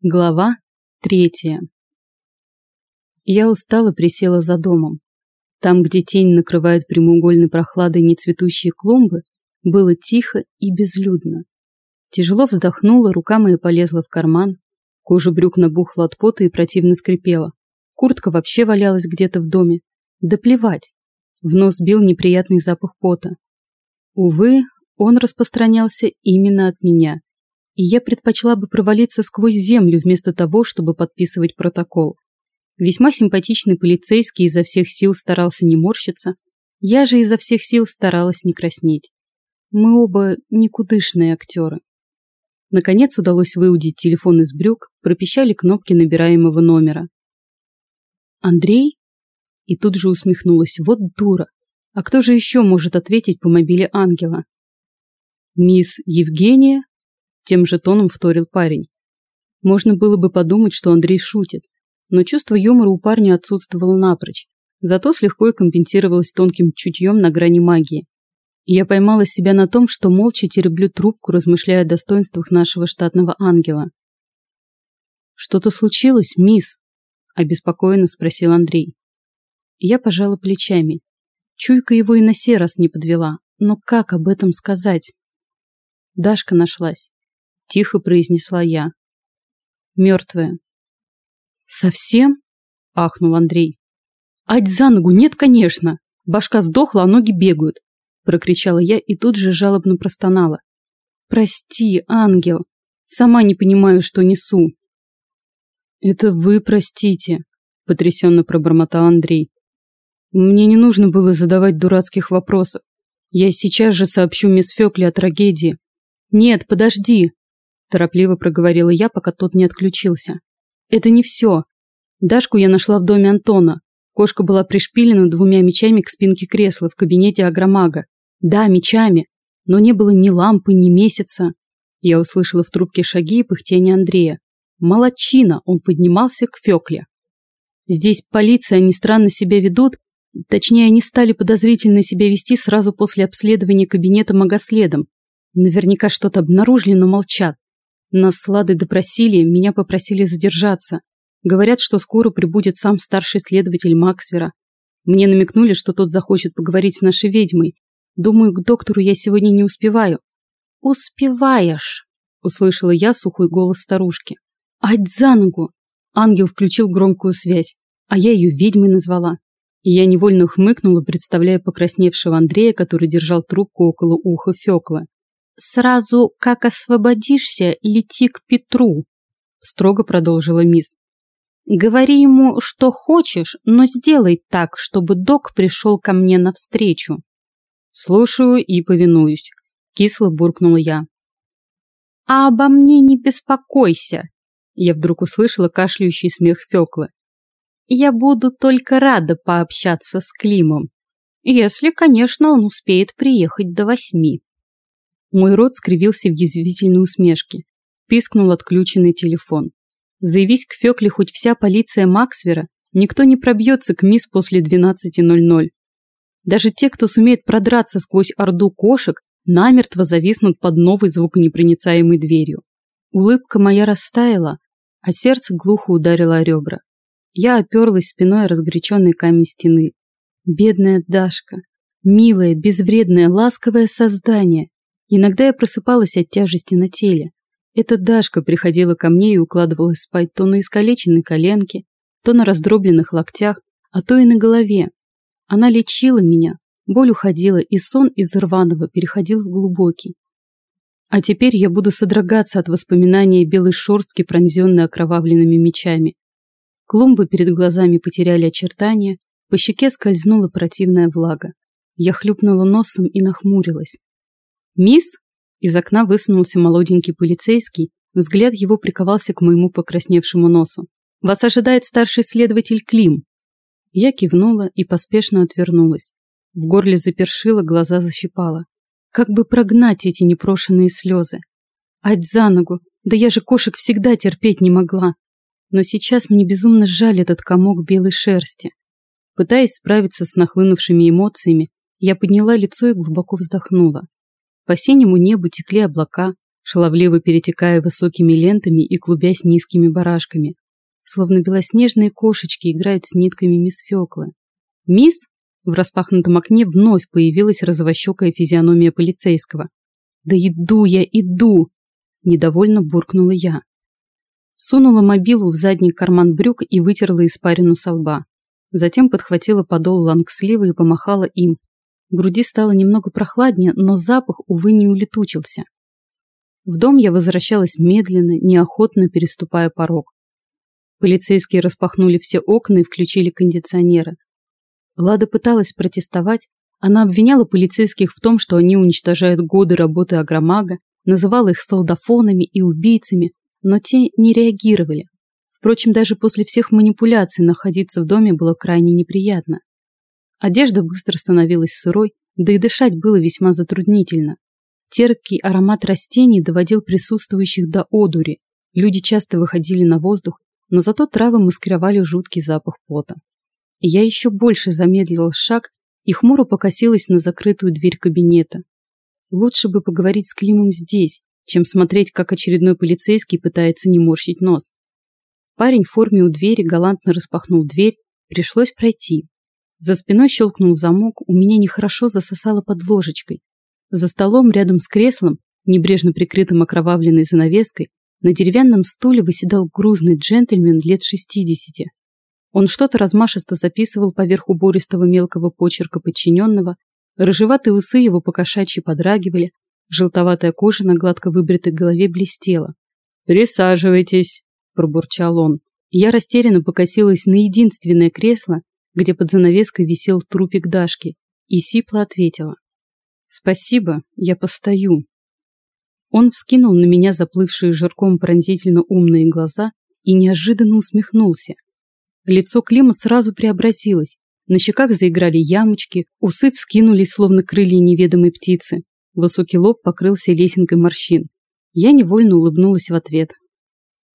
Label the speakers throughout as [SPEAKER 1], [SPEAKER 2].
[SPEAKER 1] Глава третья. Я устала присела за домом. Там, где тень накрывает прямоугольной прохладой нецветущие клумбы, было тихо и безлюдно. Тяжело вздохнула, рука моя полезла в карман, кожа брюк набухла от пота и противно скрипела. Куртка вообще валялась где-то в доме. Да плевать. В нос бил неприятный запах пота. Увы, он распространялся именно от меня и я предпочла бы провалиться сквозь землю вместо того, чтобы подписывать протокол. Весьма симпатичный полицейский изо всех сил старался не морщиться, я же изо всех сил старалась не краснеть. Мы оба никудышные актеры. Наконец удалось выудить телефон из брюк, пропищали кнопки набираемого номера. «Андрей?» И тут же усмехнулась. «Вот дура! А кто же еще может ответить по мобиле ангела?» «Мисс Евгения?» Тем же тоном вторил парень. Можно было бы подумать, что Андрей шутит, но чувство юмора у парня отсутствовало напрочь, зато слегка и компенсировалось тонким чутьем на грани магии. я поймала себя на том, что молча тереблю трубку, размышляя о достоинствах нашего штатного ангела. «Что-то случилось, мисс?» – обеспокоенно спросил Андрей. Я пожала плечами. Чуйка его и на сей раз не подвела, но как об этом сказать? Дашка нашлась. Тихо произнесла я. Мертвая. Совсем? Ахнул Андрей. Ать за ногу, нет, конечно. Башка сдохла, а ноги бегают. Прокричала я и тут же жалобно простонала. Прости, ангел. Сама не понимаю, что несу. Это вы простите, потрясенно пробормотал Андрей. Мне не нужно было задавать дурацких вопросов. Я сейчас же сообщу мисс Фёкли о трагедии. Нет, подожди, Торопливо проговорила я, пока тот не отключился. Это не все. Дашку я нашла в доме Антона. Кошка была пришпилена двумя мечами к спинке кресла в кабинете агромага. Да, мечами. Но не было ни лампы, ни месяца. Я услышала в трубке шаги и пыхтение Андрея. Молодчина, он поднимался к Фёкле. Здесь полиция, они странно себя ведут, точнее, они стали подозрительно себя вести сразу после обследования кабинета магоследом. Наверняка что-то обнаружили, но молчат. Нас с Ладой допросили, меня попросили задержаться. Говорят, что скоро прибудет сам старший следователь Максвера. Мне намекнули, что тот захочет поговорить с нашей ведьмой. Думаю, к доктору я сегодня не успеваю. Успеваешь, услышала я сухой голос старушки. Ать за ногу! Ангел включил громкую связь, а я ее ведьмой назвала. Я невольно хмыкнула, представляя покрасневшего Андрея, который держал трубку около уха Фёкла. «Сразу, как освободишься, лети к Петру», — строго продолжила мисс. «Говори ему, что хочешь, но сделай так, чтобы док пришел ко мне навстречу». «Слушаю и повинуюсь», — кисло буркнула я. «А обо мне не беспокойся», — я вдруг услышала кашляющий смех Фёклы. «Я буду только рада пообщаться с Климом, если, конечно, он успеет приехать до восьми». Мой рот скривился в язвительной усмешке. Пискнул отключенный телефон. Заявись к Фёкле хоть вся полиция Максвера, никто не пробьется к мисс после 12.00. Даже те, кто сумеет продраться сквозь орду кошек, намертво зависнут под новой звуконепроницаемой дверью. Улыбка моя растаяла, а сердце глухо ударило о ребра. Я оперлась спиной о разгоряченный камень стены. Бедная Дашка. Милое, безвредное, ласковое создание. Иногда я просыпалась от тяжести на теле. Эта Дашка приходила ко мне и укладывалась спать то на искалеченной коленке, то на раздробленных локтях, а то и на голове. Она лечила меня, боль уходила, и сон из рваного переходил в глубокий. А теперь я буду содрогаться от воспоминания белой шорстки, пронзенной окровавленными мечами. Клумбы перед глазами потеряли очертания, по щеке скользнула противная влага. Я хлюпнула носом и нахмурилась. «Мисс?» Из окна высунулся молоденький полицейский, взгляд его приковался к моему покрасневшему носу. «Вас ожидает старший следователь Клим». Я кивнула и поспешно отвернулась. В горле запершило, глаза защипало. Как бы прогнать эти непрошенные слезы? Ать за ногу! Да я же кошек всегда терпеть не могла. Но сейчас мне безумно жаль этот комок белой шерсти. Пытаясь справиться с нахлынувшими эмоциями, я подняла лицо и глубоко вздохнула. По синему небу текли облака, шаловливо перетекая высокими лентами и клубясь низкими барашками. Словно белоснежные кошечки играют с нитками мисс Фёклы. «Мисс?» В распахнутом окне вновь появилась розовощекая физиономия полицейского. «Да иду я, иду!» Недовольно буркнула я. Сунула мобилу в задний карман брюк и вытерла испарину со лба. Затем подхватила подол лангслива и помахала им. В груди стало немного прохладнее, но запах, увы, не улетучился. В дом я возвращалась медленно, неохотно переступая порог. Полицейские распахнули все окна и включили кондиционеры. Лада пыталась протестовать. Она обвиняла полицейских в том, что они уничтожают годы работы агромага, называла их солдафонами и убийцами, но те не реагировали. Впрочем, даже после всех манипуляций находиться в доме было крайне неприятно. Одежда быстро становилась сырой, да и дышать было весьма затруднительно. Терпкий аромат растений доводил присутствующих до одури. Люди часто выходили на воздух, но зато травы маскировали жуткий запах пота. Я еще больше замедлила шаг и хмуро покосилась на закрытую дверь кабинета. Лучше бы поговорить с Климом здесь, чем смотреть, как очередной полицейский пытается не морщить нос. Парень в форме у двери галантно распахнул дверь, пришлось пройти. За спиной щелкнул замок, у меня нехорошо засосало под ложечкой. За столом рядом с креслом, небрежно прикрытым окровавленной занавеской, на деревянном стуле выседал грузный джентльмен лет шестидесяти. Он что-то размашисто записывал поверх убористого мелкого почерка подчиненного, рыжеватые усы его покошачьи подрагивали, желтоватая кожа на гладко выбритой голове блестела. «Присаживайтесь», – пробурчал он. Я растерянно покосилась на единственное кресло, где под занавеской висел трупик Дашки, и сипло ответила. «Спасибо, я постою». Он вскинул на меня заплывшие жирком пронзительно умные глаза и неожиданно усмехнулся. Лицо Клима сразу преобразилось. На щеках заиграли ямочки, усы вскинулись, словно крылья неведомой птицы. Высокий лоб покрылся лесенкой морщин. Я невольно улыбнулась в ответ.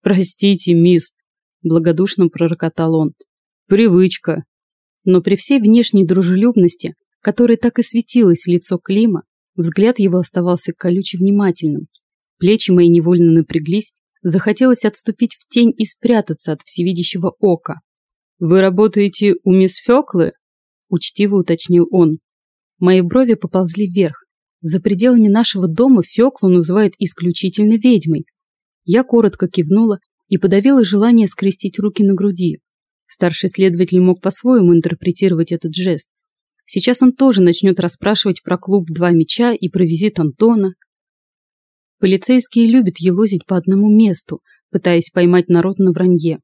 [SPEAKER 1] «Простите, мисс», – благодушно пророкотал он. «Привычка». Но при всей внешней дружелюбности, которой так и светилось лицо Клима, Взгляд его оставался колюче внимательным. Плечи мои невольно напряглись, захотелось отступить в тень и спрятаться от всевидящего ока. «Вы работаете у мисс Фёклы?» – учтиво уточнил он. Мои брови поползли вверх. За пределами нашего дома Фёклу называют исключительно ведьмой. Я коротко кивнула и подавила желание скрестить руки на груди. Старший следователь мог по-своему интерпретировать этот жест. Сейчас он тоже начнет расспрашивать про клуб «Два мяча» и про визит Антона. Полицейские любят елозить по одному месту, пытаясь поймать народ на вранье.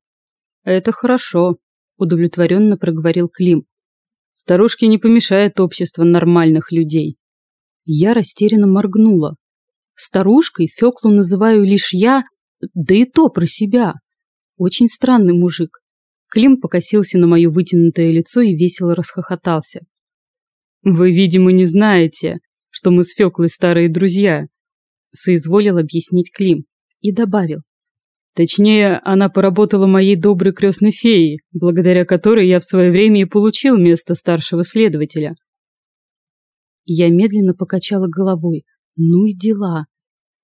[SPEAKER 1] «Это хорошо», – удовлетворенно проговорил Клим. «Старушке не помешает общество нормальных людей». Я растерянно моргнула. Старушкой Феклу называю лишь я, да и то про себя. Очень странный мужик. Клим покосился на мое вытянутое лицо и весело расхохотался. «Вы, видимо, не знаете, что мы с Феклой старые друзья», соизволил объяснить Клим и добавил. Точнее, она поработала моей доброй крестной феей, благодаря которой я в свое время и получил место старшего следователя. Я медленно покачала головой. Ну и дела.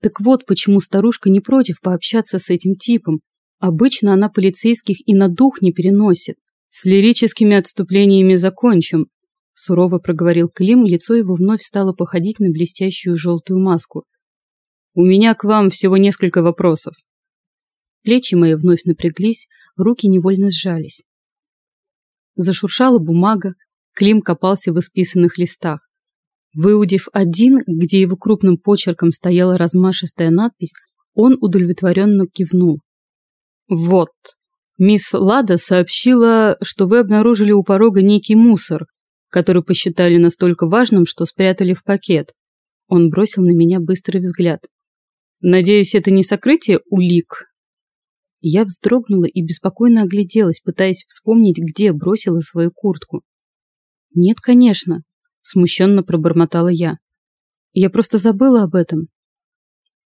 [SPEAKER 1] Так вот, почему старушка не против пообщаться с этим типом. Обычно она полицейских и на дух не переносит. С лирическими отступлениями закончим, Сурово проговорил Клим, лицо его вновь стало походить на блестящую желтую маску. «У меня к вам всего несколько вопросов». Плечи мои вновь напряглись, руки невольно сжались. Зашуршала бумага, Клим копался в исписанных листах. Выудив один, где его крупным почерком стояла размашистая надпись, он удовлетворенно кивнул. «Вот. Мисс Лада сообщила, что вы обнаружили у порога некий мусор, который посчитали настолько важным, что спрятали в пакет. Он бросил на меня быстрый взгляд. Надеюсь, это не сокрытие улик? Я вздрогнула и беспокойно огляделась, пытаясь вспомнить, где бросила свою куртку. Нет, конечно, смущенно пробормотала я. Я просто забыла об этом.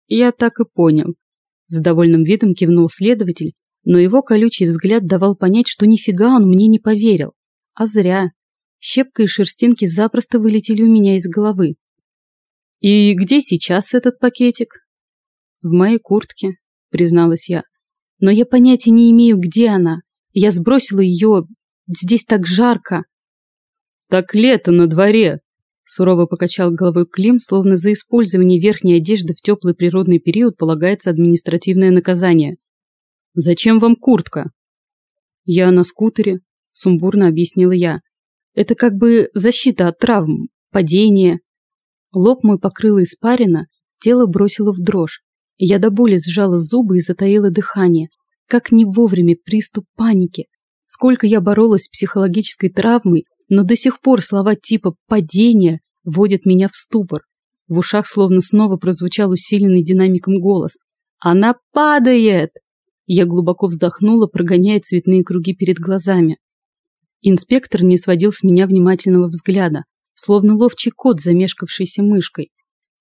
[SPEAKER 1] Я так и понял. С довольным видом кивнул следователь, но его колючий взгляд давал понять, что нифига он мне не поверил. А зря. Щепка и шерстинки запросто вылетели у меня из головы. «И где сейчас этот пакетик?» В моей куртке, призналась я. Но я понятия не имею, где она. Я сбросила ее. Здесь так жарко.
[SPEAKER 2] Так лето на дворе, сурово покачал головой Клим, словно за использование верхней одежды в теплый природный период полагается административное наказание. Зачем вам куртка? Я на скутере, сумбурно объяснила я. Это как бы защита от травм, падения. Лоб мой покрыло испарина, тело бросило в дрожь. Я до боли сжала зубы и затаила дыхание. Как не вовремя приступ паники. Сколько я боролась с психологической травмой, но до сих пор слова типа «падение» вводят меня в ступор. В ушах словно снова прозвучал усиленный динамиком голос. «Она падает!» Я глубоко вздохнула, прогоняя цветные круги перед глазами. Инспектор не сводил с меня внимательного взгляда, словно ловчий кот, замешкавшийся мышкой.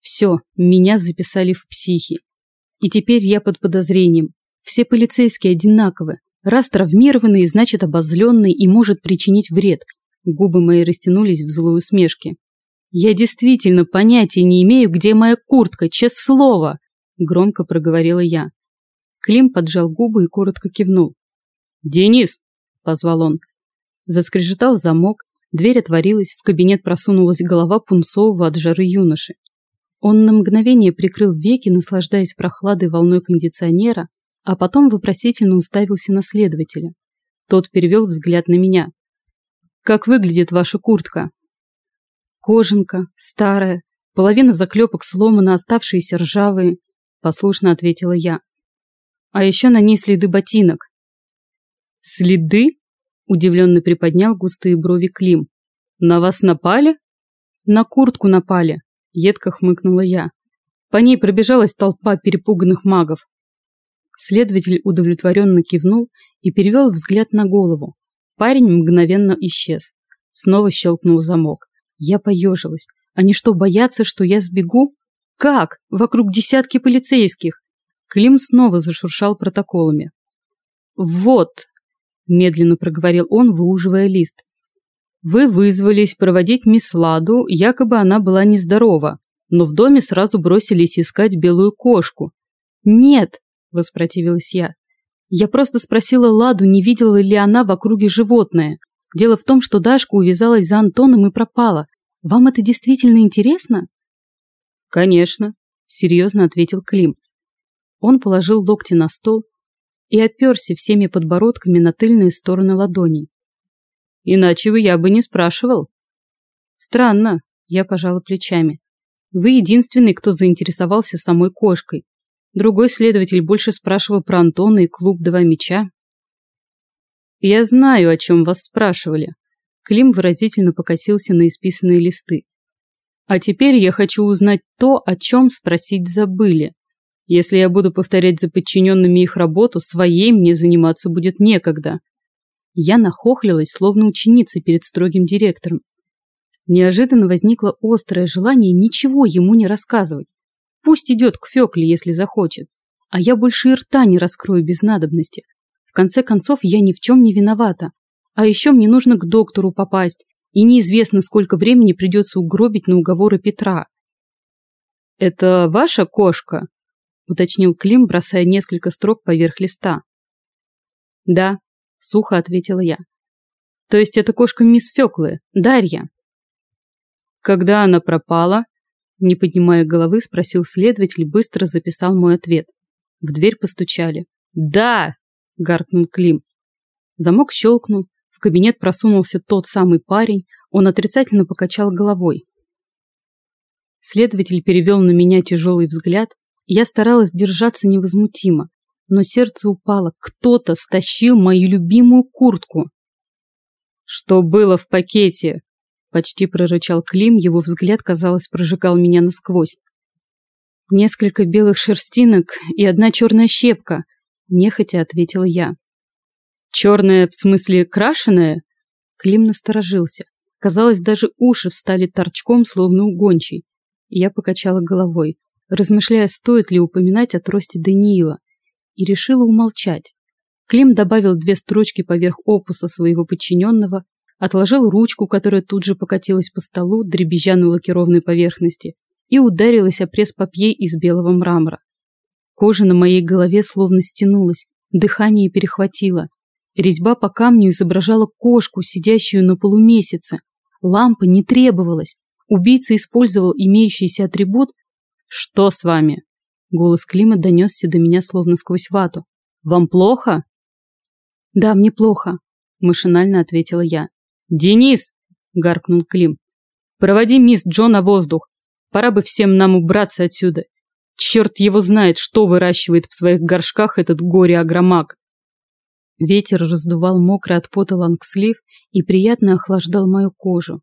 [SPEAKER 2] Все, меня записали в психи. И теперь я под подозрением. Все полицейские одинаковы. Раз травмированный, значит обозленный и может причинить вред. Губы мои растянулись в злой усмешке. «Я действительно понятия не имею, где моя куртка, честное слово!» Громко проговорила я. Клим поджал губы и коротко кивнул. «Денис!» – позвал он. Заскрежетал замок, дверь отворилась, в кабинет просунулась голова пунцового от жары юноши. Он на мгновение прикрыл веки, наслаждаясь прохладой волной кондиционера, а потом вопросительно уставился на следователя. Тот перевел взгляд на меня. «Как выглядит ваша куртка?» «Кожанка, старая, половина заклепок сломана, оставшиеся ржавые», послушно ответила я. «А еще на ней следы ботинок». «Следы?» удивленно приподнял густые брови Клим. «На вас напали?» «На куртку напали», едко хмыкнула я. По ней пробежалась толпа перепуганных магов. Следователь удовлетворенно кивнул и перевел взгляд на голову. Парень мгновенно исчез. Снова щелкнул замок. Я поежилась. Они что, боятся, что я сбегу? Как? Вокруг десятки полицейских. Клим снова зашуршал протоколами. «Вот», – медленно проговорил он, выуживая лист. Вы вызвались проводить мисс Ладу, якобы она была нездорова, но в доме сразу бросились искать белую кошку. Нет, воспротивилась я. Я просто спросила Ладу, не видела ли она в округе животное. Дело в том, что Дашка увязалась за Антоном и пропала. Вам это действительно интересно? Конечно, серьезно ответил Клим. Он положил локти на стол и оперся всеми подбородками на тыльные стороны ладоней. Иначе вы я бы не спрашивал. Странно, я пожала плечами. Вы единственный, кто заинтересовался самой кошкой. Другой следователь больше спрашивал про Антона и клуб «Два мяча». Я знаю, о чем вас спрашивали. Клим выразительно покосился на исписанные листы. А теперь я хочу узнать то, о чем спросить забыли. Если я буду повторять за подчиненными их работу, своей мне заниматься будет некогда. Я нахохлилась, словно ученица перед строгим директором. Неожиданно возникло острое желание ничего ему не рассказывать. Пусть идет к Фекле, если захочет. А я больше и рта не раскрою без надобности. В конце концов, я ни в чем не виновата. А еще мне нужно к доктору попасть, и неизвестно, сколько времени придется угробить на уговоры Петра. «Это ваша кошка?» – уточнил Клим, бросая несколько строк поверх листа. «Да», сухо ответила я. То есть это кошка мисс Феклы, Дарья. Когда она пропала? Не поднимая головы, спросил следователь, быстро записал мой ответ. В дверь постучали. «Да!» – гаркнул Клим. Замок щелкнул, в кабинет просунулся тот самый парень, он отрицательно покачал головой. Следователь перевел на меня тяжелый взгляд, я старалась держаться невозмутимо, но сердце упало. Кто-то стащил мою любимую куртку. «Что было в пакете?» Почти прорычал Клим, его взгляд, казалось, прожигал меня насквозь. «Несколько белых шерстинок и одна черная щепка», – нехотя ответила я. «Черная, в смысле, крашеная?» Клим насторожился. Казалось, даже уши встали торчком, словно у. Я покачала головой, размышляя, стоит ли упоминать о тросте Даниила и решила умолчать. Клим добавил две строчки поверх опуса своего подчиненного, отложил ручку, которая тут же покатилась по столу, дребезжа на лакированной поверхности, и ударилась о пресс-папье из белого мрамора.
[SPEAKER 1] Кожа на моей голове словно стянулась, дыхание перехватило. Резьба по камню изображала кошку, сидящую на полумесяце. Лампа не требовалась. Убийца использовал имеющийся атрибут. «Что с вами?» Голос Клима донесся до меня словно сквозь вату. «Вам плохо?» «Да, мне плохо», – машинально ответила я. «Денис!» – гаркнул Клим. «Проводи мисс Джо на воздух. Пора бы всем нам убраться отсюда. Черт его знает, что выращивает в своих горшках этот горе-агромаг». Ветер раздувал мокрый от пота лангслив и приятно охлаждал мою кожу.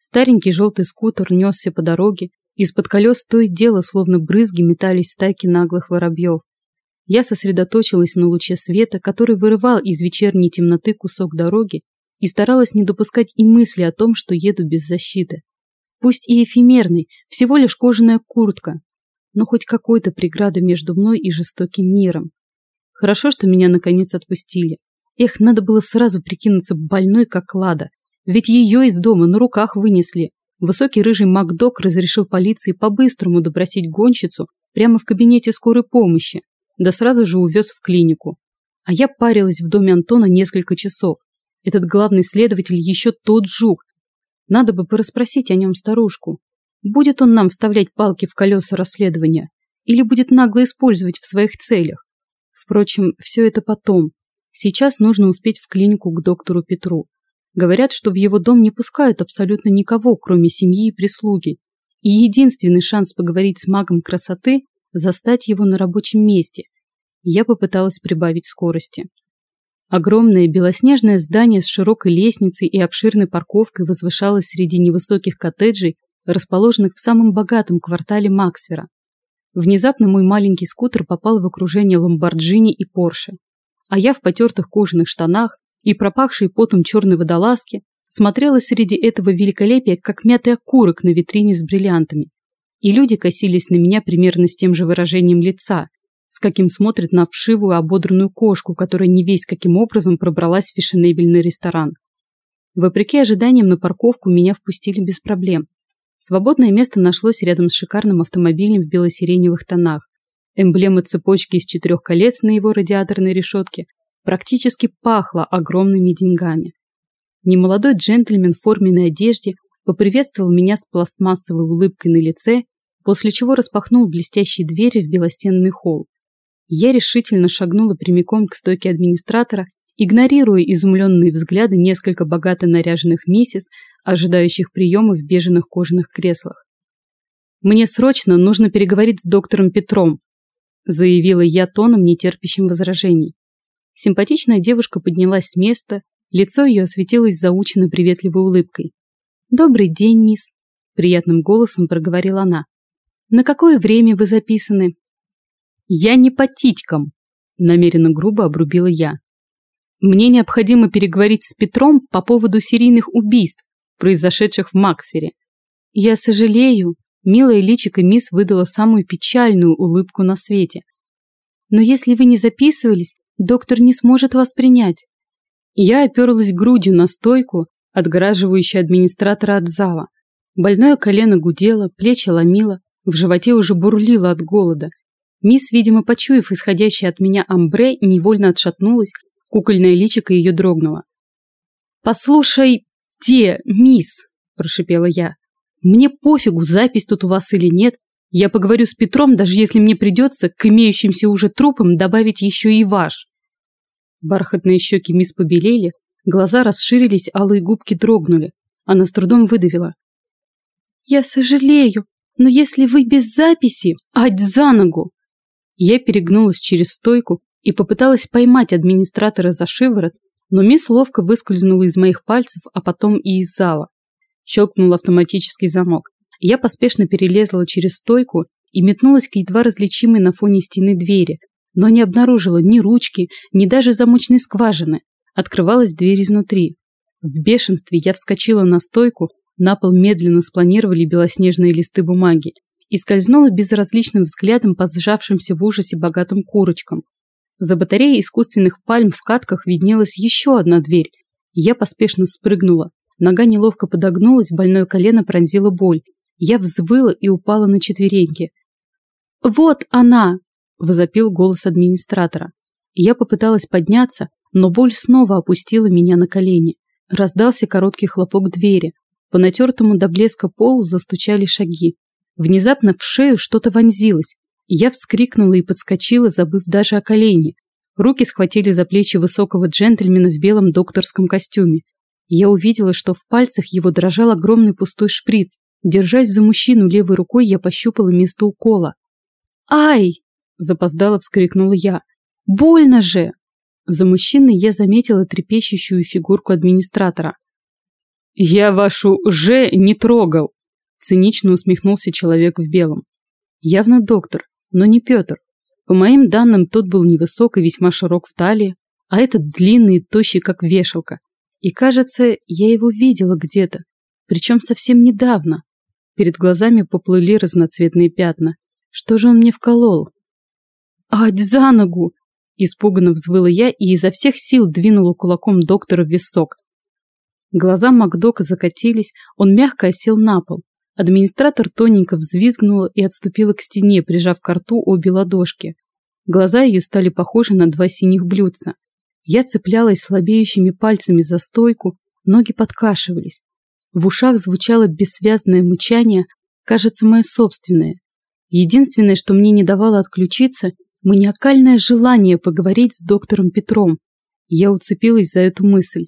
[SPEAKER 1] Старенький желтый скутер несся по дороге, из-под колес то и дело, словно брызги, метались стайки наглых воробьев. Я сосредоточилась на луче света, который вырывал из вечерней темноты кусок дороги и старалась не допускать и мысли о том, что еду без защиты. Пусть и эфемерный, всего лишь кожаная куртка, но хоть какой-то преграда между мной и жестоким миром. Хорошо, что меня наконец отпустили. Эх, надо было сразу прикинуться больной, как Лада. Ведь ее из дома на руках вынесли. Высокий рыжий Макдок разрешил полиции по-быстрому допросить гонщицу прямо в кабинете скорой помощи да сразу же увез в клинику. А я парилась в доме Антона несколько часов. Этот главный следователь еще тот жук. Надо бы порасспросить о нем старушку. Будет он нам вставлять палки в колеса расследования? Или будет нагло использовать в своих целях? Впрочем, все это потом. Сейчас нужно успеть в клинику к доктору Петру. Говорят, что в его дом не пускают абсолютно никого, кроме семьи и прислуги. И единственный шанс поговорить с магом красоты застать его на рабочем месте. Я попыталась прибавить скорости. Огромное белоснежное здание с широкой лестницей и обширной парковкой возвышалось среди невысоких коттеджей, расположенных в самом богатом квартале Максвера. Внезапно мой маленький скутер попал в окружение Ламборджини и Порше. А я в потертых кожаных штанах и пропахшей потом черной водолазке смотрела среди этого великолепия, как мятый окурок на витрине с бриллиантами и люди косились на меня примерно с тем же выражением лица, с каким смотрят на вшивую ободранную кошку, которая не весь каким образом пробралась в фешенебельный ресторан. Вопреки ожиданиям на парковку меня впустили без проблем. Свободное место нашлось рядом с шикарным автомобилем в бело-сиреневых тонах. Эмблема цепочки из четырех колец на его радиаторной решетке практически пахла огромными деньгами. Немолодой джентльмен в форменной одежде поприветствовал меня с пластмассовой улыбкой на лице после чего распахнул блестящие двери в белостенный холл. Я решительно шагнула прямиком к стойке администратора, игнорируя изумленные взгляды несколько богато наряженных миссис, ожидающих приема в беженых кожаных креслах. «Мне срочно нужно переговорить с доктором Петром», заявила я тоном, нетерпящим возражений. Симпатичная девушка поднялась с места, лицо ее осветилось заученно приветливой улыбкой. «Добрый день, мисс», – приятным голосом проговорила она. На какое время вы записаны? Я не по титькам, намеренно грубо обрубила я. Мне необходимо переговорить с Петром по поводу серийных убийств, произошедших в Максвере. Я сожалею, милая личико мисс выдала самую печальную улыбку на свете. Но если вы не записывались, доктор не сможет вас принять. Я оперлась грудью на стойку, отгораживающую администратора от зала. Больное колено гудело, плечи ломило, в животе уже бурлило от голода. Мисс, видимо, почуяв исходящее от меня амбре, невольно отшатнулась, кукольное личико ее дрогнуло. «Послушай, те, мисс!» – прошипела я. «Мне пофигу, запись тут у вас или нет. Я поговорю с Петром, даже если мне придется к имеющимся уже трупам добавить еще и ваш». Бархатные щеки мисс побелели, глаза расширились, алые губки дрогнули. Она с трудом выдавила. «Я сожалею, но если вы без записи, ать за ногу! Я перегнулась через стойку и попыталась поймать администратора за шиворот, но мисс ловко выскользнула из моих пальцев, а потом и из зала. Щелкнул автоматический замок. Я поспешно перелезла через стойку и метнулась к едва различимой на фоне стены двери, но не обнаружила ни ручки, ни даже замочной скважины. Открывалась дверь изнутри. В бешенстве я вскочила на стойку на пол медленно спланировали белоснежные листы бумаги и скользнула безразличным взглядом по сжавшимся в ужасе богатым курочкам. За батареей искусственных пальм в катках виднелась еще одна дверь. Я поспешно спрыгнула. Нога неловко подогнулась, больное колено пронзило боль. Я взвыла и упала на четвереньки. «Вот она!» – возопил голос администратора. Я попыталась подняться, но боль снова опустила меня на колени. Раздался короткий хлопок двери. По натертому до блеска полу застучали шаги. Внезапно в шею что-то вонзилось. Я вскрикнула и подскочила, забыв даже о колене. Руки схватили за плечи высокого джентльмена в белом докторском костюме. Я увидела, что в пальцах его дрожал огромный пустой шприц. Держась за мужчину левой рукой, я пощупала место укола. «Ай!» – запоздало вскрикнула я. «Больно же!» За мужчиной я заметила трепещущую фигурку администратора.
[SPEAKER 2] «Я вашу «же» не трогал!» – цинично усмехнулся человек в белом. Явно доктор, но не Петр. По моим данным, тот был невысок и весьма широк в талии, а этот длинный и тощий, как вешалка. И кажется, я его видела где-то, причем совсем недавно. Перед глазами поплыли разноцветные пятна. Что же он мне вколол? «Ать, за ногу!» Испуганно взвыла я и изо всех сил двинула кулаком доктора в висок. Глаза Макдока закатились, он мягко осел на пол. Администратор тоненько взвизгнула и отступила к стене, прижав к рту обе ладошки. Глаза ее стали похожи на два синих блюдца. Я цеплялась слабеющими пальцами за стойку, ноги подкашивались. В ушах звучало бессвязное мычание, кажется, мое собственное. Единственное, что мне не давало отключиться, маниакальное желание поговорить с доктором Петром. Я уцепилась за эту мысль.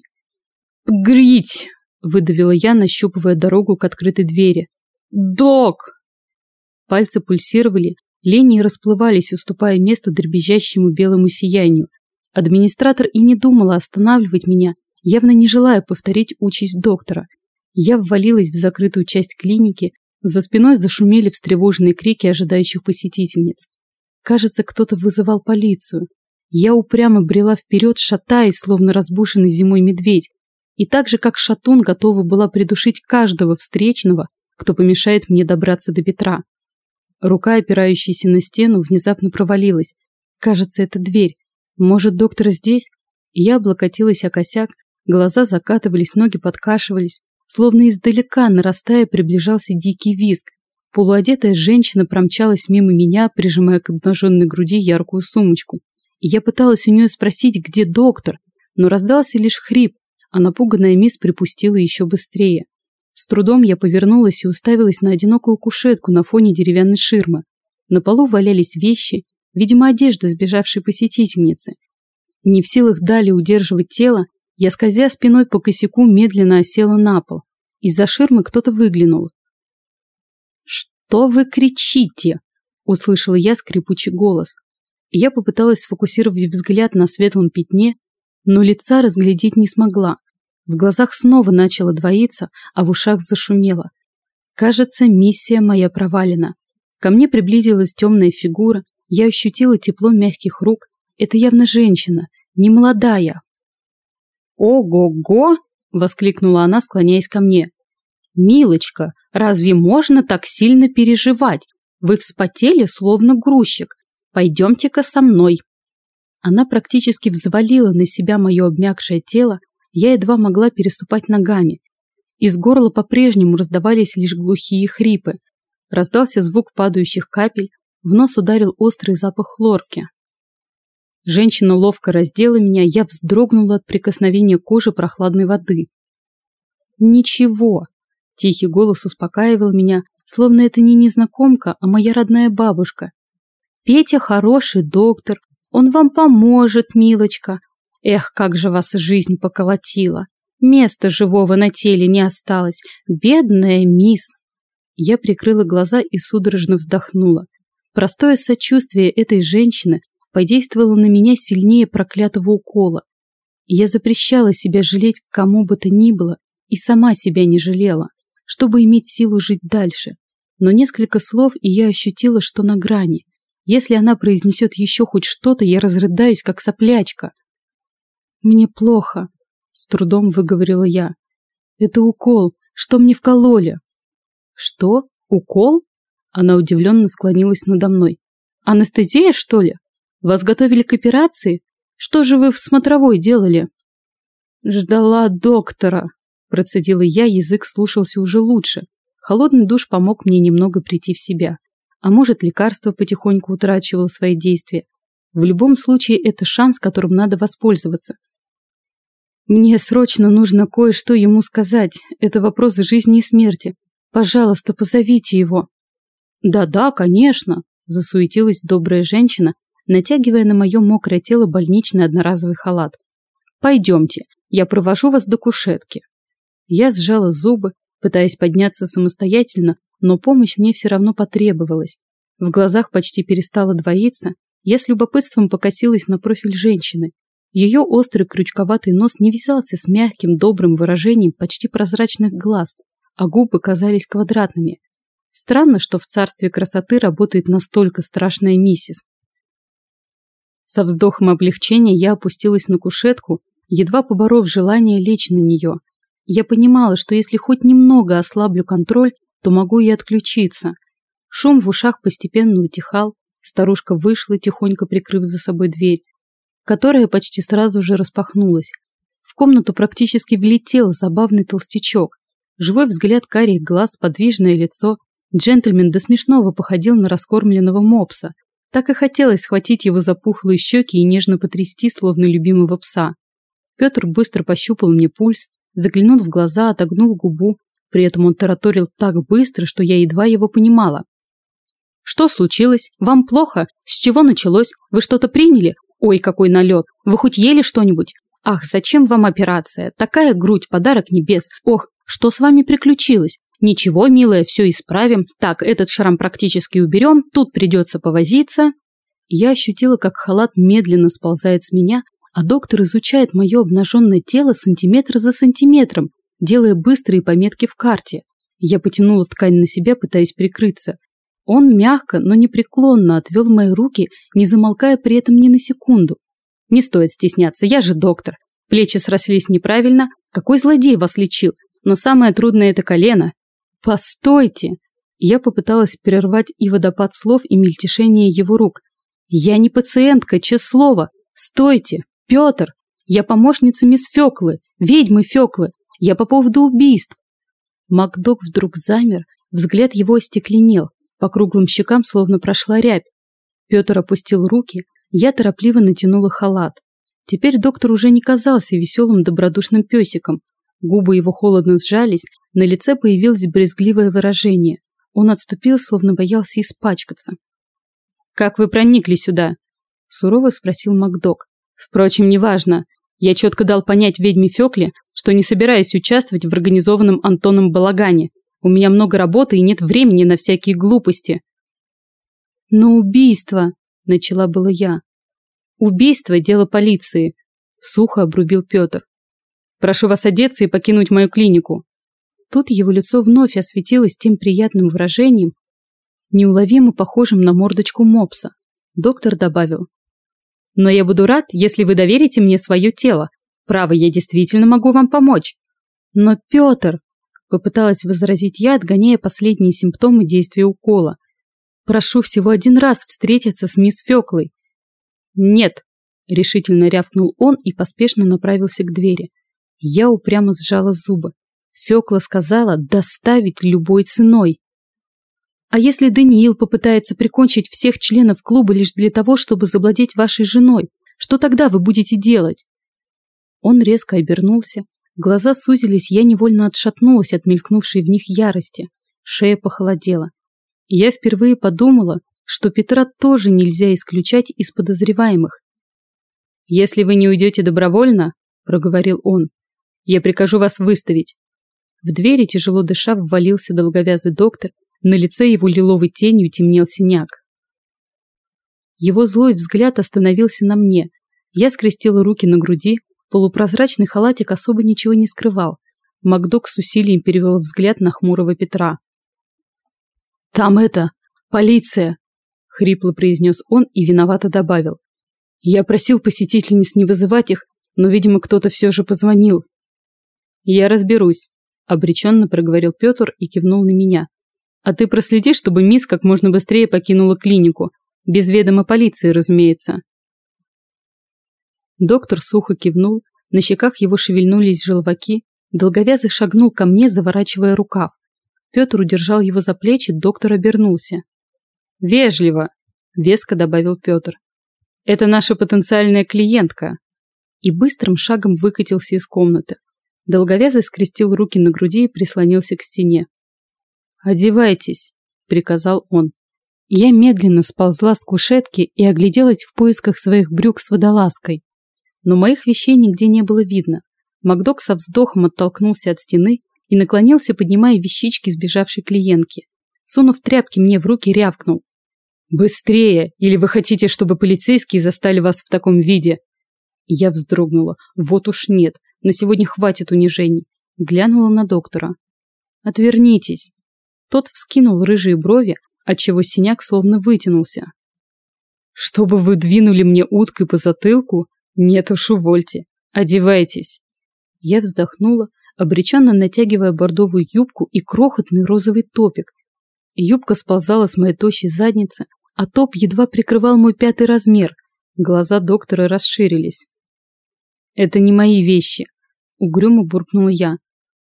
[SPEAKER 2] «Грить!» – выдавила я, нащупывая дорогу к открытой двери. «Док!» Пальцы пульсировали, линии расплывались, уступая место дребезжащему белому сиянию. Администратор и не думала останавливать меня, явно не желая повторить участь доктора. Я ввалилась в закрытую часть клиники, за спиной зашумели встревоженные крики ожидающих посетительниц. Кажется, кто-то вызывал полицию. Я упрямо брела вперед, шатаясь, словно разбушенный зимой медведь, и так же, как шатун, готова была придушить каждого встречного, кто помешает мне добраться до Петра. Рука, опирающаяся на стену, внезапно провалилась. Кажется, это дверь. Может, доктор здесь? Я облокотилась о косяк, глаза закатывались, ноги подкашивались. Словно издалека, нарастая, приближался дикий визг. Полуодетая женщина промчалась мимо меня, прижимая к обнаженной груди яркую сумочку. Я пыталась у нее спросить, где доктор, но раздался лишь хрип, а напуганная мисс припустила еще быстрее. С трудом я повернулась и уставилась на одинокую кушетку на фоне деревянной ширмы. На полу валялись вещи, видимо, одежда сбежавшей посетительницы. Не в силах далее удерживать тело, я, скользя спиной по косяку, медленно осела на пол. Из-за ширмы кто-то выглянул. «Что вы кричите?» – услышала я скрипучий голос. Я попыталась сфокусировать взгляд на светлом пятне, но лица разглядеть не смогла. В глазах снова начало двоиться, а в ушах зашумело. Кажется, миссия моя провалена. Ко мне приблизилась темная фигура, я ощутила тепло мягких рук. Это явно женщина, не молодая. «Ого-го!» – воскликнула она, склоняясь ко мне. «Милочка, разве можно так сильно переживать? Вы вспотели, словно грузчик. Пойдемте-ка со мной». Она практически взвалила на себя мое обмякшее тело, я едва могла переступать ногами. Из горла по-прежнему раздавались лишь глухие хрипы. Раздался звук падающих капель, в нос ударил острый запах хлорки. Женщина ловко раздела меня, я вздрогнула от прикосновения кожи прохладной воды. «Ничего», – тихий голос успокаивал меня, словно это не незнакомка, а моя родная бабушка. «Петя хороший доктор, он вам поможет, милочка, Эх, как же вас жизнь поколотила. Места живого на теле не осталось. Бедная мисс. Я прикрыла глаза и судорожно вздохнула. Простое сочувствие этой женщины подействовало на меня сильнее проклятого укола. Я запрещала себя жалеть кому бы то ни было и сама себя не жалела, чтобы иметь силу жить дальше. Но несколько слов, и я ощутила, что на грани. Если она произнесет еще хоть что-то, я разрыдаюсь, как соплячка. «Мне плохо», — с трудом выговорила я. «Это укол. Что мне вкололи?» «Что? Укол?» Она удивленно склонилась надо мной. «Анестезия, что ли? Вас готовили к операции? Что же вы в смотровой делали?» «Ждала доктора», – процедила я, язык слушался уже лучше. Холодный душ помог мне немного прийти в себя.
[SPEAKER 1] а может лекарство потихоньку утрачивало свои действия. В любом случае это шанс, которым надо воспользоваться. Мне срочно нужно кое-что ему сказать. Это вопрос жизни и смерти. Пожалуйста, позовите его. Да-да, конечно, засуетилась добрая женщина, натягивая на мое мокрое тело больничный одноразовый халат. Пойдемте, я провожу вас до кушетки. Я сжала зубы, пытаясь подняться самостоятельно, но помощь мне все равно потребовалась. В глазах почти перестала двоиться, я с любопытством покосилась на профиль женщины. Ее острый крючковатый нос не вязался с мягким, добрым выражением почти прозрачных глаз, а губы казались квадратными. Странно, что в царстве красоты работает настолько страшная миссис. Со вздохом облегчения я опустилась на кушетку, едва поборов желание лечь на нее. Я понимала, что если хоть немного ослаблю контроль, то могу и отключиться. Шум в ушах постепенно утихал, старушка вышла, тихонько прикрыв за собой дверь, которая почти сразу же распахнулась. В комнату практически влетел забавный толстячок. Живой взгляд карих глаз, подвижное лицо. Джентльмен до смешного походил на раскормленного мопса. Так и хотелось схватить его за пухлые щеки и нежно потрясти, словно любимого пса. Петр быстро пощупал мне пульс, заглянул в глаза, отогнул губу. При этом он тараторил так быстро, что я едва его понимала. «Что случилось? Вам плохо? С чего началось? Вы что-то приняли? Ой, какой налет! Вы хоть ели что-нибудь? Ах, зачем вам операция? Такая грудь, подарок небес. Ох, что с вами приключилось? Ничего, милая, все исправим. Так, этот шрам практически уберем, тут придется повозиться. Я ощутила, как халат медленно сползает с меня, а доктор изучает мое обнаженное тело сантиметр за сантиметром, делая быстрые пометки в карте. Я потянула ткань на себя, пытаясь прикрыться. Он мягко, но непреклонно отвел мои руки, не замолкая при этом ни на секунду. Не стоит стесняться, я же доктор. Плечи срослись неправильно. Какой злодей вас лечил? Но самое трудное это колено. Постойте! Я попыталась перервать и водопад слов, и мельтешение его рук. Я не пациентка, честное слово. Стойте! Петр, я помощница мисс Феклы, ведьмы Феклы, я по поводу убийств. Макдок вдруг замер, взгляд его остекленел, по круглым щекам словно прошла рябь. Петр опустил руки, я торопливо натянула халат. Теперь доктор уже не казался веселым добродушным песиком. Губы его холодно сжались, на лице появилось брезгливое выражение. Он отступил, словно боялся испачкаться. «Как вы проникли сюда?» – сурово спросил Макдок. Впрочем, неважно. Я четко дал понять ведьме Фекле, что не собираюсь участвовать в организованном Антоном балагане. У меня много работы и нет времени на всякие глупости. Но убийство, начала было я. Убийство – дело полиции, сухо обрубил Петр. Прошу вас одеться и покинуть мою клинику. Тут его лицо вновь осветилось тем приятным выражением, неуловимо похожим на мордочку мопса. Доктор добавил. Но я буду рад, если вы доверите мне свое тело. Право, я действительно могу вам помочь. Но, Петр, попыталась возразить я, отгоняя последние симптомы действия укола. Прошу всего один раз встретиться с мисс Феклой. Нет, решительно рявкнул он и поспешно направился к двери. Я упрямо сжала зубы. Фекла сказала доставить любой ценой. А если Даниил попытается прикончить всех членов клуба лишь для того, чтобы завладеть вашей женой, что тогда вы будете делать? Он резко обернулся. Глаза сузились, я невольно отшатнулась от мелькнувшей в них ярости. Шея похолодела. Я впервые подумала, что Петра тоже нельзя исключать из подозреваемых. «Если вы не уйдете добровольно», – проговорил он, – «я прикажу вас выставить». В двери, тяжело дыша, ввалился долговязый доктор на лице его лиловой тенью темнел синяк. Его злой взгляд остановился на мне. Я скрестила руки на груди, полупрозрачный халатик особо ничего не скрывал. Макдок с усилием перевел взгляд на хмурого Петра. «Там это, полиция!» — хрипло произнес он и виновато добавил. «Я просил посетительниц не вызывать их, но, видимо, кто-то все же позвонил». «Я разберусь», — обреченно проговорил Петр и кивнул на меня. А ты проследи, чтобы мисс как можно быстрее покинула клинику. Без ведома полиции, разумеется. Доктор сухо кивнул, на щеках его шевельнулись желваки, долговязый шагнул ко мне, заворачивая рукав. Петр удержал его за плечи, доктор обернулся.
[SPEAKER 2] Вежливо, веско добавил Петр. Это наша потенциальная клиентка. И быстрым шагом выкатился из комнаты. Долговязый скрестил руки на груди и прислонился к стене. «Одевайтесь», — приказал он. Я медленно сползла с кушетки и огляделась в поисках своих брюк с водолазкой. Но моих вещей нигде не было видно. Макдок со вздохом оттолкнулся от стены и наклонился, поднимая вещички сбежавшей клиентки. Сунув тряпки мне в руки, рявкнул. «Быстрее! Или вы хотите, чтобы полицейские застали вас в таком виде?» Я вздрогнула. Вот уж нет. На сегодня хватит унижений. Глянула на доктора. «Отвернитесь!» Тот вскинул рыжие брови, отчего синяк словно вытянулся. «Чтобы вы двинули мне уткой по затылку? Нет уж, увольте. Одевайтесь!» Я вздохнула, обреченно натягивая бордовую юбку и крохотный розовый топик. Юбка сползала с моей тощей задницы, а топ едва прикрывал мой пятый размер. Глаза доктора расширились. «Это не мои вещи», — угрюмо буркнула я.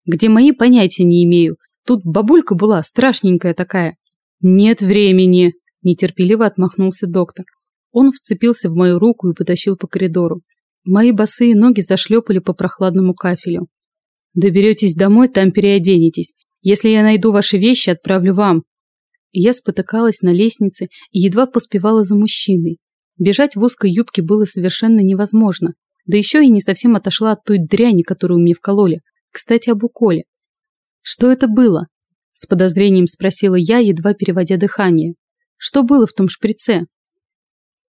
[SPEAKER 2] «Где мои, понятия не имею. Тут бабулька была, страшненькая такая». «Нет времени», — нетерпеливо отмахнулся доктор. Он вцепился в мою руку и потащил по коридору. Мои босые ноги зашлепали по прохладному кафелю. Доберетесь домой, там переоденетесь. Если я найду ваши вещи, отправлю вам. Я спотыкалась на лестнице и едва поспевала за мужчиной. Бежать в узкой юбке было совершенно невозможно. Да еще и не совсем отошла от той дряни, которую мне вкололи. Кстати, об уколе. Что это было? С подозрением спросила я, едва переводя дыхание. Что было в том шприце?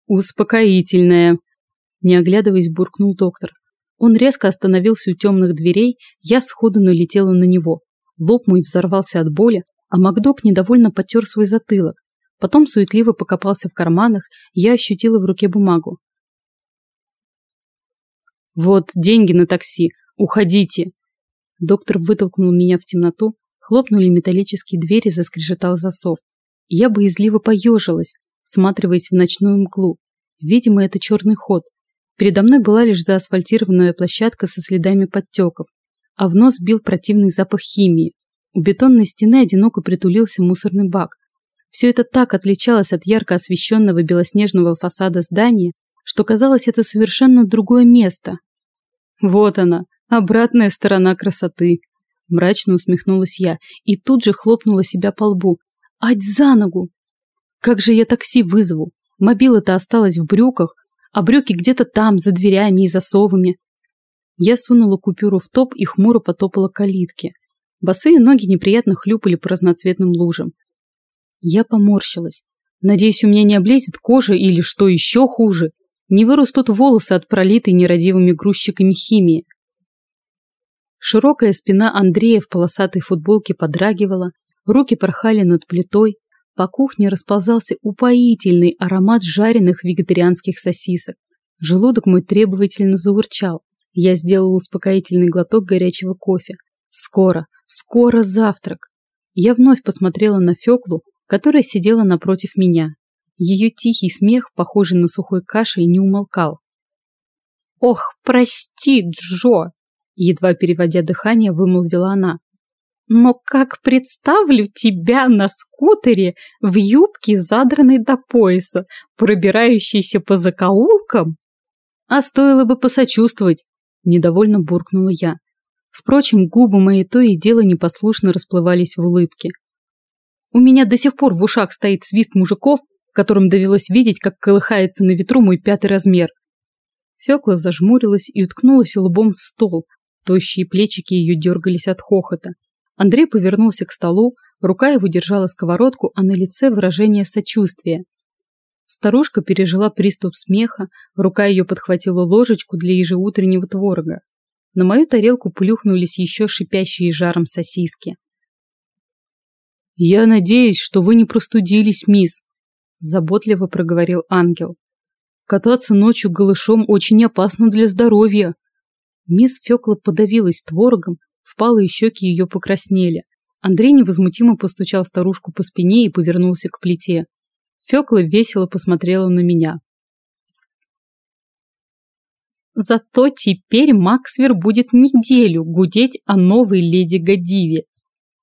[SPEAKER 2] Успокоительное. Не оглядываясь, буркнул доктор. Он резко остановился у темных дверей, я сходу налетела на него. Лоб мой взорвался от боли, а Макдок недовольно потер свой затылок. Потом суетливо покопался в карманах, я ощутила в руке бумагу. «Вот, деньги на такси. Уходите!» Доктор вытолкнул меня в темноту, хлопнули металлические двери, заскрежетал засов. Я боязливо поежилась, всматриваясь в ночную мглу. Видимо, это черный ход. Передо мной была лишь заасфальтированная площадка со следами подтеков, а в нос бил противный запах химии. У бетонной стены одиноко притулился мусорный бак. Все это так отличалось от ярко освещенного белоснежного фасада здания, что казалось это совершенно другое место. Вот она, обратная сторона красоты. Мрачно усмехнулась я и тут же хлопнула себя по лбу. Ать за ногу! Как же я такси вызову? Мобила-то осталась в брюках, а брюки где-то там, за дверями и засовами. Я сунула купюру в топ и хмуро потопала калитки. Босые ноги неприятно хлюпали по разноцветным лужам. Я поморщилась. Надеюсь, у меня не облезет кожа или, что еще хуже, не вырастут волосы от пролитой нерадивыми грузчиками химии. Широкая спина Андрея в полосатой футболке подрагивала, руки порхали над плитой, по кухне расползался упоительный аромат жареных вегетарианских сосисок. Желудок мой требовательно заурчал. Я сделал успокоительный глоток горячего кофе. Скоро, скоро завтрак. Я вновь посмотрела на Феклу, которая сидела напротив меня. Ее тихий смех, похожий на сухой кашель, не умолкал. «Ох, прости, Джо!» Едва переводя дыхание, вымолвила она. Но как представлю тебя на скутере в юбке, задранной до пояса, пробирающейся по закоулкам? А стоило бы посочувствовать, недовольно буркнула я. Впрочем, губы мои то и дело непослушно расплывались в улыбке. У меня до сих пор в ушах стоит свист мужиков, которым довелось видеть, как колыхается на ветру мой пятый размер. Фёкла зажмурилась и уткнулась лбом в стол. Тощие плечики ее дергались от хохота. Андрей повернулся к столу, рука его держала сковородку, а на лице выражение сочувствия. Старушка пережила приступ смеха, рука ее подхватила ложечку для ежеутреннего творога. На мою тарелку плюхнулись еще шипящие жаром сосиски. «Я надеюсь, что вы не простудились, мисс», – заботливо проговорил ангел. «Кататься ночью голышом очень опасно для здоровья». Мисс Фёкла подавилась творогом, Впалые щеки ее покраснели. Андрей невозмутимо постучал старушку по спине и повернулся к плите. Фёкла весело посмотрела на меня. Зато теперь Максвер будет неделю гудеть о новой леди Гадиве.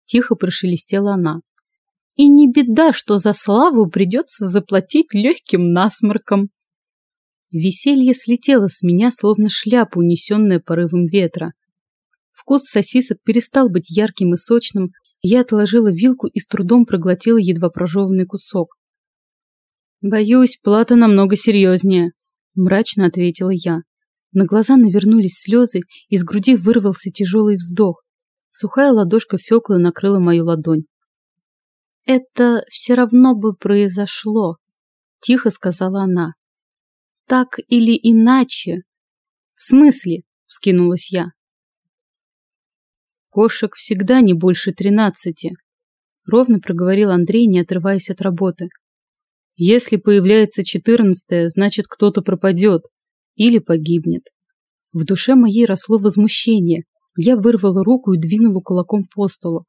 [SPEAKER 2] Тихо прошелестела она.
[SPEAKER 1] И не беда, что за славу придется заплатить легким насморком.
[SPEAKER 2] Веселье слетело с меня, словно шляпа, унесенная порывом ветра. Вкус сосисок перестал быть ярким и сочным, я отложила вилку и с трудом проглотила едва прожеванный кусок. «Боюсь, плата намного серьезнее», – мрачно ответила я. На глаза навернулись слезы, из груди вырвался тяжелый вздох. Сухая ладошка Фёклы накрыла мою ладонь.
[SPEAKER 1] «Это все равно бы произошло», – тихо сказала она. «Так или иначе».
[SPEAKER 2] «В смысле?» – вскинулась я. Кошек всегда не больше тринадцати. Ровно проговорил Андрей, не отрываясь от работы. Если появляется четырнадцатая, значит кто-то пропадет или погибнет. В душе моей росло возмущение. Я вырвала руку и двинула кулаком по столу.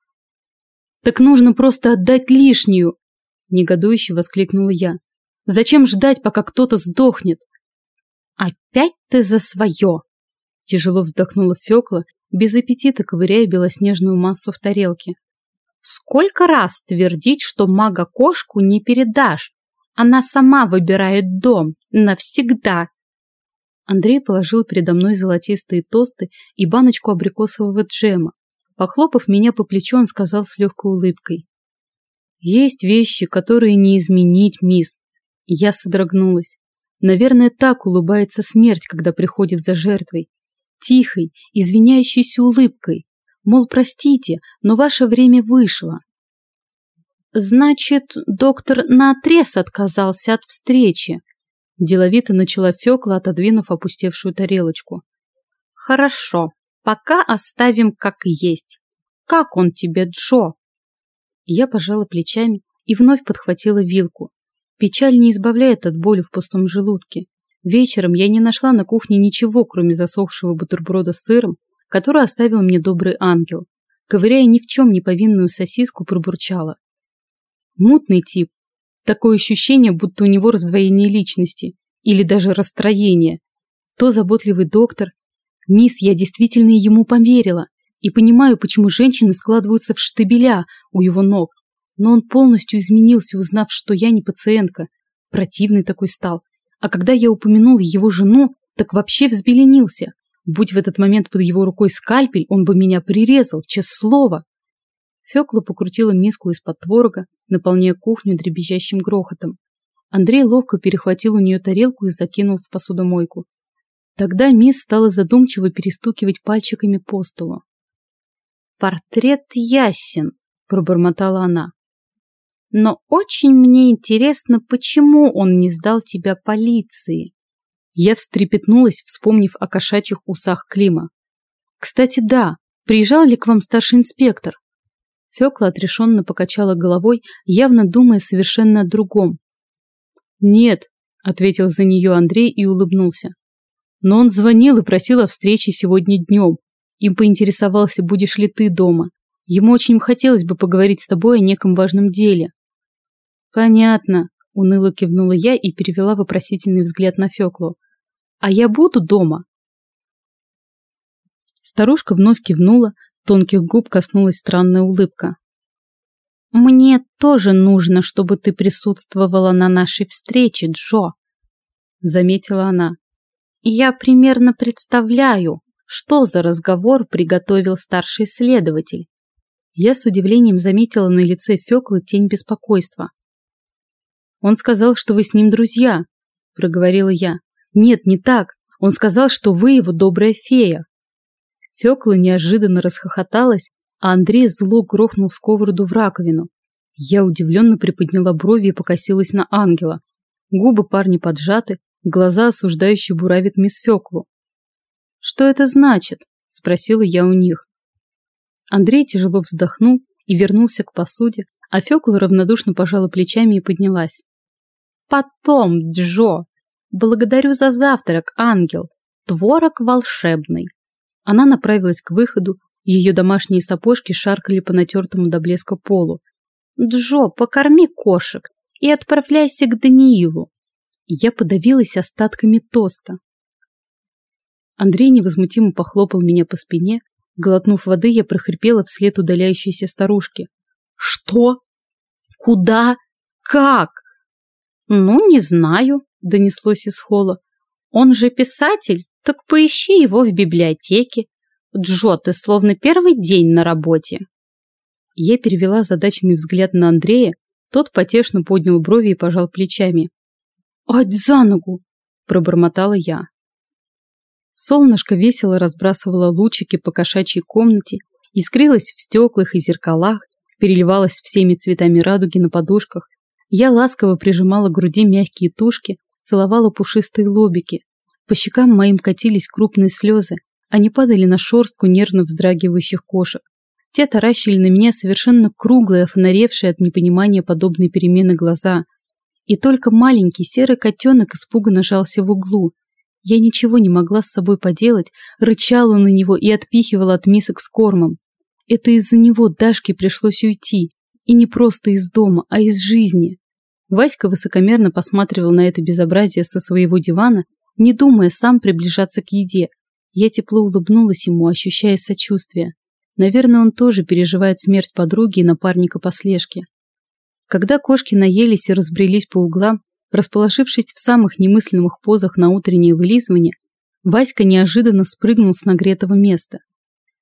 [SPEAKER 2] «Так нужно просто отдать лишнюю!» Негодующе воскликнула я. «Зачем ждать, пока кто-то сдохнет?»
[SPEAKER 1] «Опять ты за свое!»
[SPEAKER 2] Тяжело вздохнула Фёкла без аппетита ковыряя белоснежную массу в тарелке.
[SPEAKER 1] Сколько раз твердить, что мага-кошку не передашь? Она сама выбирает дом. Навсегда.
[SPEAKER 2] Андрей положил передо мной золотистые тосты и баночку абрикосового джема. Похлопав меня по плечу, он сказал с легкой улыбкой. «Есть вещи, которые не изменить, мисс». Я содрогнулась. Наверное, так улыбается смерть, когда приходит за жертвой тихой, извиняющейся улыбкой, мол, простите, но ваше время вышло.
[SPEAKER 1] Значит, доктор наотрез отказался от встречи.
[SPEAKER 2] Деловито начала Фёкла, отодвинув опустевшую тарелочку.
[SPEAKER 1] Хорошо, пока оставим как есть. Как он тебе, Джо?
[SPEAKER 2] Я пожала плечами и вновь подхватила вилку. Печаль не избавляет от боли в пустом желудке. Вечером я не нашла на кухне ничего, кроме засохшего бутерброда с сыром, который оставил мне добрый ангел. Ковыряя ни в чем не повинную сосиску, пробурчала. Мутный тип. Такое ощущение, будто у него раздвоение личности. Или даже расстроение. То заботливый доктор. Мисс, я действительно ему поверила. И понимаю, почему женщины складываются в штабеля у его ног. Но он полностью изменился, узнав, что я не пациентка. Противный такой стал. А когда я упомянул его жену, так вообще взбеленился. Будь в этот момент под его рукой скальпель, он бы меня прирезал, честное слово. Фёкла покрутила миску из-под творога, наполняя кухню дребезжащим грохотом. Андрей ловко перехватил у нее тарелку и закинул в посудомойку. Тогда мисс стала задумчиво перестукивать пальчиками по столу.
[SPEAKER 1] «Портрет ясен», – пробормотала она. Но очень мне интересно, почему он не сдал тебя полиции.
[SPEAKER 2] Я встрепетнулась, вспомнив о кошачьих усах Клима. Кстати, да, приезжал ли к вам старший инспектор? Фёкла отрешенно покачала головой, явно думая совершенно о другом. «Нет», — ответил за нее Андрей и улыбнулся. «Но он звонил и просил о встрече сегодня днем. Им поинтересовался, будешь ли ты дома. Ему очень хотелось бы поговорить с тобой о неком важном деле». «Понятно», – уныло кивнула я и перевела вопросительный взгляд на Феклу. «А я буду дома?» Старушка вновь кивнула, тонких губ коснулась странная улыбка.
[SPEAKER 1] «Мне тоже нужно, чтобы ты присутствовала на нашей встрече, Джо», – заметила она. «Я примерно представляю, что за разговор приготовил старший следователь».
[SPEAKER 2] Я с удивлением заметила на лице Феклы тень беспокойства. Он сказал, что вы с ним друзья, проговорила я. Нет, не так. Он сказал, что вы его добрая фея. Фёкла неожиданно расхохоталась, а Андрей зло грохнул сковороду в раковину. Я удивленно приподняла брови и покосилась на ангела. Губы парня поджаты, глаза осуждающие буравит мисс Фёклу. «Что это значит?» – спросила я у них. Андрей тяжело вздохнул и вернулся к посуде, а Фёкла равнодушно пожала плечами и поднялась.
[SPEAKER 1] Потом, Джо. Благодарю за завтрак, ангел. Творог волшебный.
[SPEAKER 2] Она направилась к выходу, ее домашние сапожки шаркали по натертому до блеска полу.
[SPEAKER 1] Джо, покорми кошек и отправляйся к Даниилу.
[SPEAKER 2] Я подавилась остатками тоста. Андрей невозмутимо похлопал меня по спине. Глотнув воды, я прохрипела вслед удаляющейся старушки. «Что?
[SPEAKER 1] Куда? Как? Ну, не знаю, донеслось из холла. Он же писатель, так поищи его в библиотеке. Джо, ты словно первый день на работе. Я перевела задаченный взгляд на Андрея, тот потешно поднял брови и пожал плечами. «Ать за ногу!» – пробормотала я. Солнышко весело разбрасывало лучики по кошачьей комнате, искрилось в стеклах и зеркалах, переливалось всеми цветами радуги на подушках. Я ласково прижимала к груди мягкие тушки, целовала пушистые лобики. По щекам моим катились крупные слезы, они падали на шорстку нервно вздрагивающих кошек. Те таращили на меня совершенно круглые, фонаревшие от непонимания подобной перемены глаза. И только маленький серый котенок испуганно жался в углу. Я ничего не могла с собой поделать, рычала на него и отпихивала от мисок с кормом. Это из-за него Дашке пришлось уйти. И не просто из дома, а из жизни. Васька высокомерно посматривал на это безобразие со своего дивана, не думая сам приближаться к еде. Я тепло улыбнулась ему, ощущая сочувствие. Наверное, он тоже переживает смерть подруги и напарника по слежке. Когда кошки наелись и разбрелись по углам, расположившись в самых немыслимых позах на утреннее вылизывание, Васька неожиданно спрыгнул с нагретого места.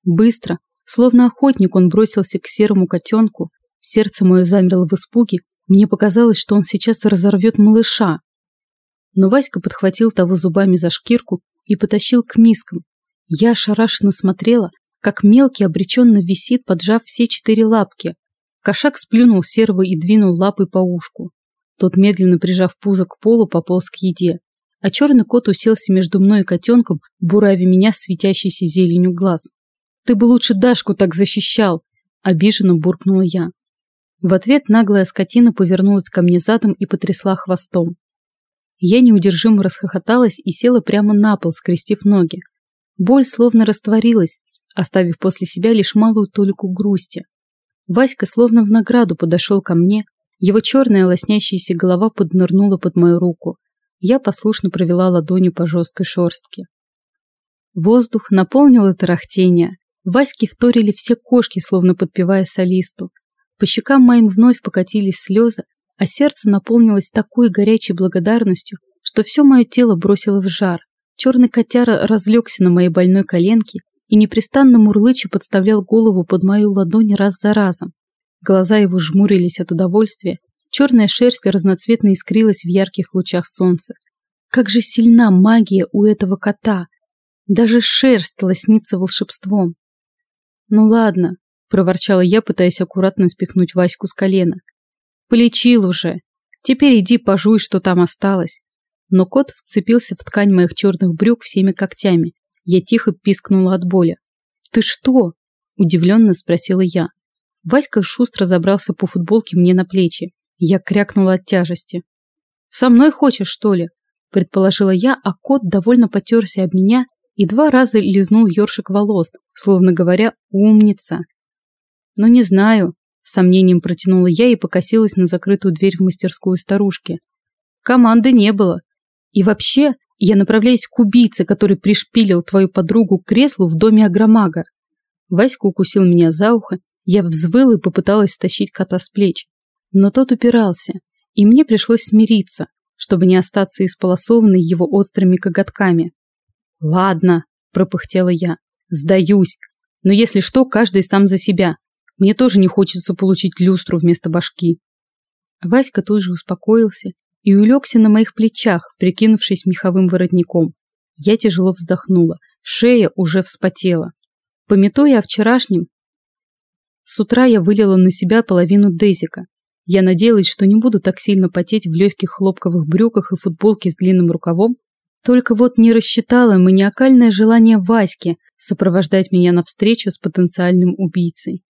[SPEAKER 1] Быстро, словно охотник, он бросился к серому котенку, сердце мое замерло в испуге, мне показалось, что он сейчас разорвет малыша. Но Васька подхватил того зубами за шкирку и потащил к мискам. Я ошарашенно смотрела, как мелкий обреченно висит, поджав все четыре лапки. Кошак сплюнул серого и двинул лапой по ушку. Тот, медленно прижав пузо к полу, пополз к еде. А черный кот уселся между мной и котенком, буравя меня светящейся зеленью глаз. «Ты бы лучше Дашку так защищал!» – обиженно буркнула я. В ответ наглая скотина повернулась ко мне задом и потрясла хвостом. Я неудержимо расхохоталась и села прямо на пол, скрестив ноги. Боль словно растворилась, оставив после себя лишь малую толику грусти. Васька словно в награду подошел ко мне, его черная лоснящаяся голова поднырнула под мою руку. Я послушно провела ладонью по жесткой шорстке. Воздух наполнило тарахтение. Ваське вторили все кошки, словно подпевая солисту. По щекам моим вновь покатились слезы, а сердце наполнилось такой горячей благодарностью, что все мое тело бросило в жар. Черный котяра разлегся на моей больной коленке и непрестанно мурлыча подставлял голову под мою ладонь раз за разом. Глаза его жмурились от удовольствия, черная шерсть разноцветно искрилась в ярких лучах солнца. Как же сильна магия у этого кота! Даже шерсть лоснится волшебством. Ну ладно, проворчала я, пытаясь аккуратно спихнуть Ваську с колена. Полечил уже. Теперь иди пожуй, что там осталось. Но кот вцепился в ткань моих черных брюк всеми когтями, я тихо пискнула от боли. «Ты что?» – удивленно спросила я. Васька шустро забрался по футболке мне на плечи. Я крякнула от тяжести. «Со мной хочешь, что ли?» – предположила я, а кот довольно потерся об меня и два раза лизнул ёршик волос, словно говоря «умница». «Ну, не знаю», – с сомнением протянула я и покосилась на закрытую дверь в мастерскую старушки. «Команды не было. И вообще, я направляюсь к убийце, который пришпилил твою подругу к креслу в доме агромага. Васька укусил меня за ухо, я взвыл и попыталась стащить кота с плеч. Но тот упирался, и мне пришлось смириться, чтобы не остаться исполосованной его острыми коготками. «Ладно», – пропыхтела я, – «сдаюсь. Но если что, каждый сам за себя. Мне тоже не хочется получить люстру вместо башки». Васька тут же успокоился и улегся на моих плечах, прикинувшись меховым воротником. Я тяжело вздохнула, шея уже вспотела. Пометуя о вчерашнем, с утра я вылила на себя половину дезика. Я надеялась, что не буду так сильно потеть в легких хлопковых брюках и футболке с длинным рукавом, только вот не рассчитала маниакальное желание Васьки сопровождать меня навстречу с потенциальным убийцей.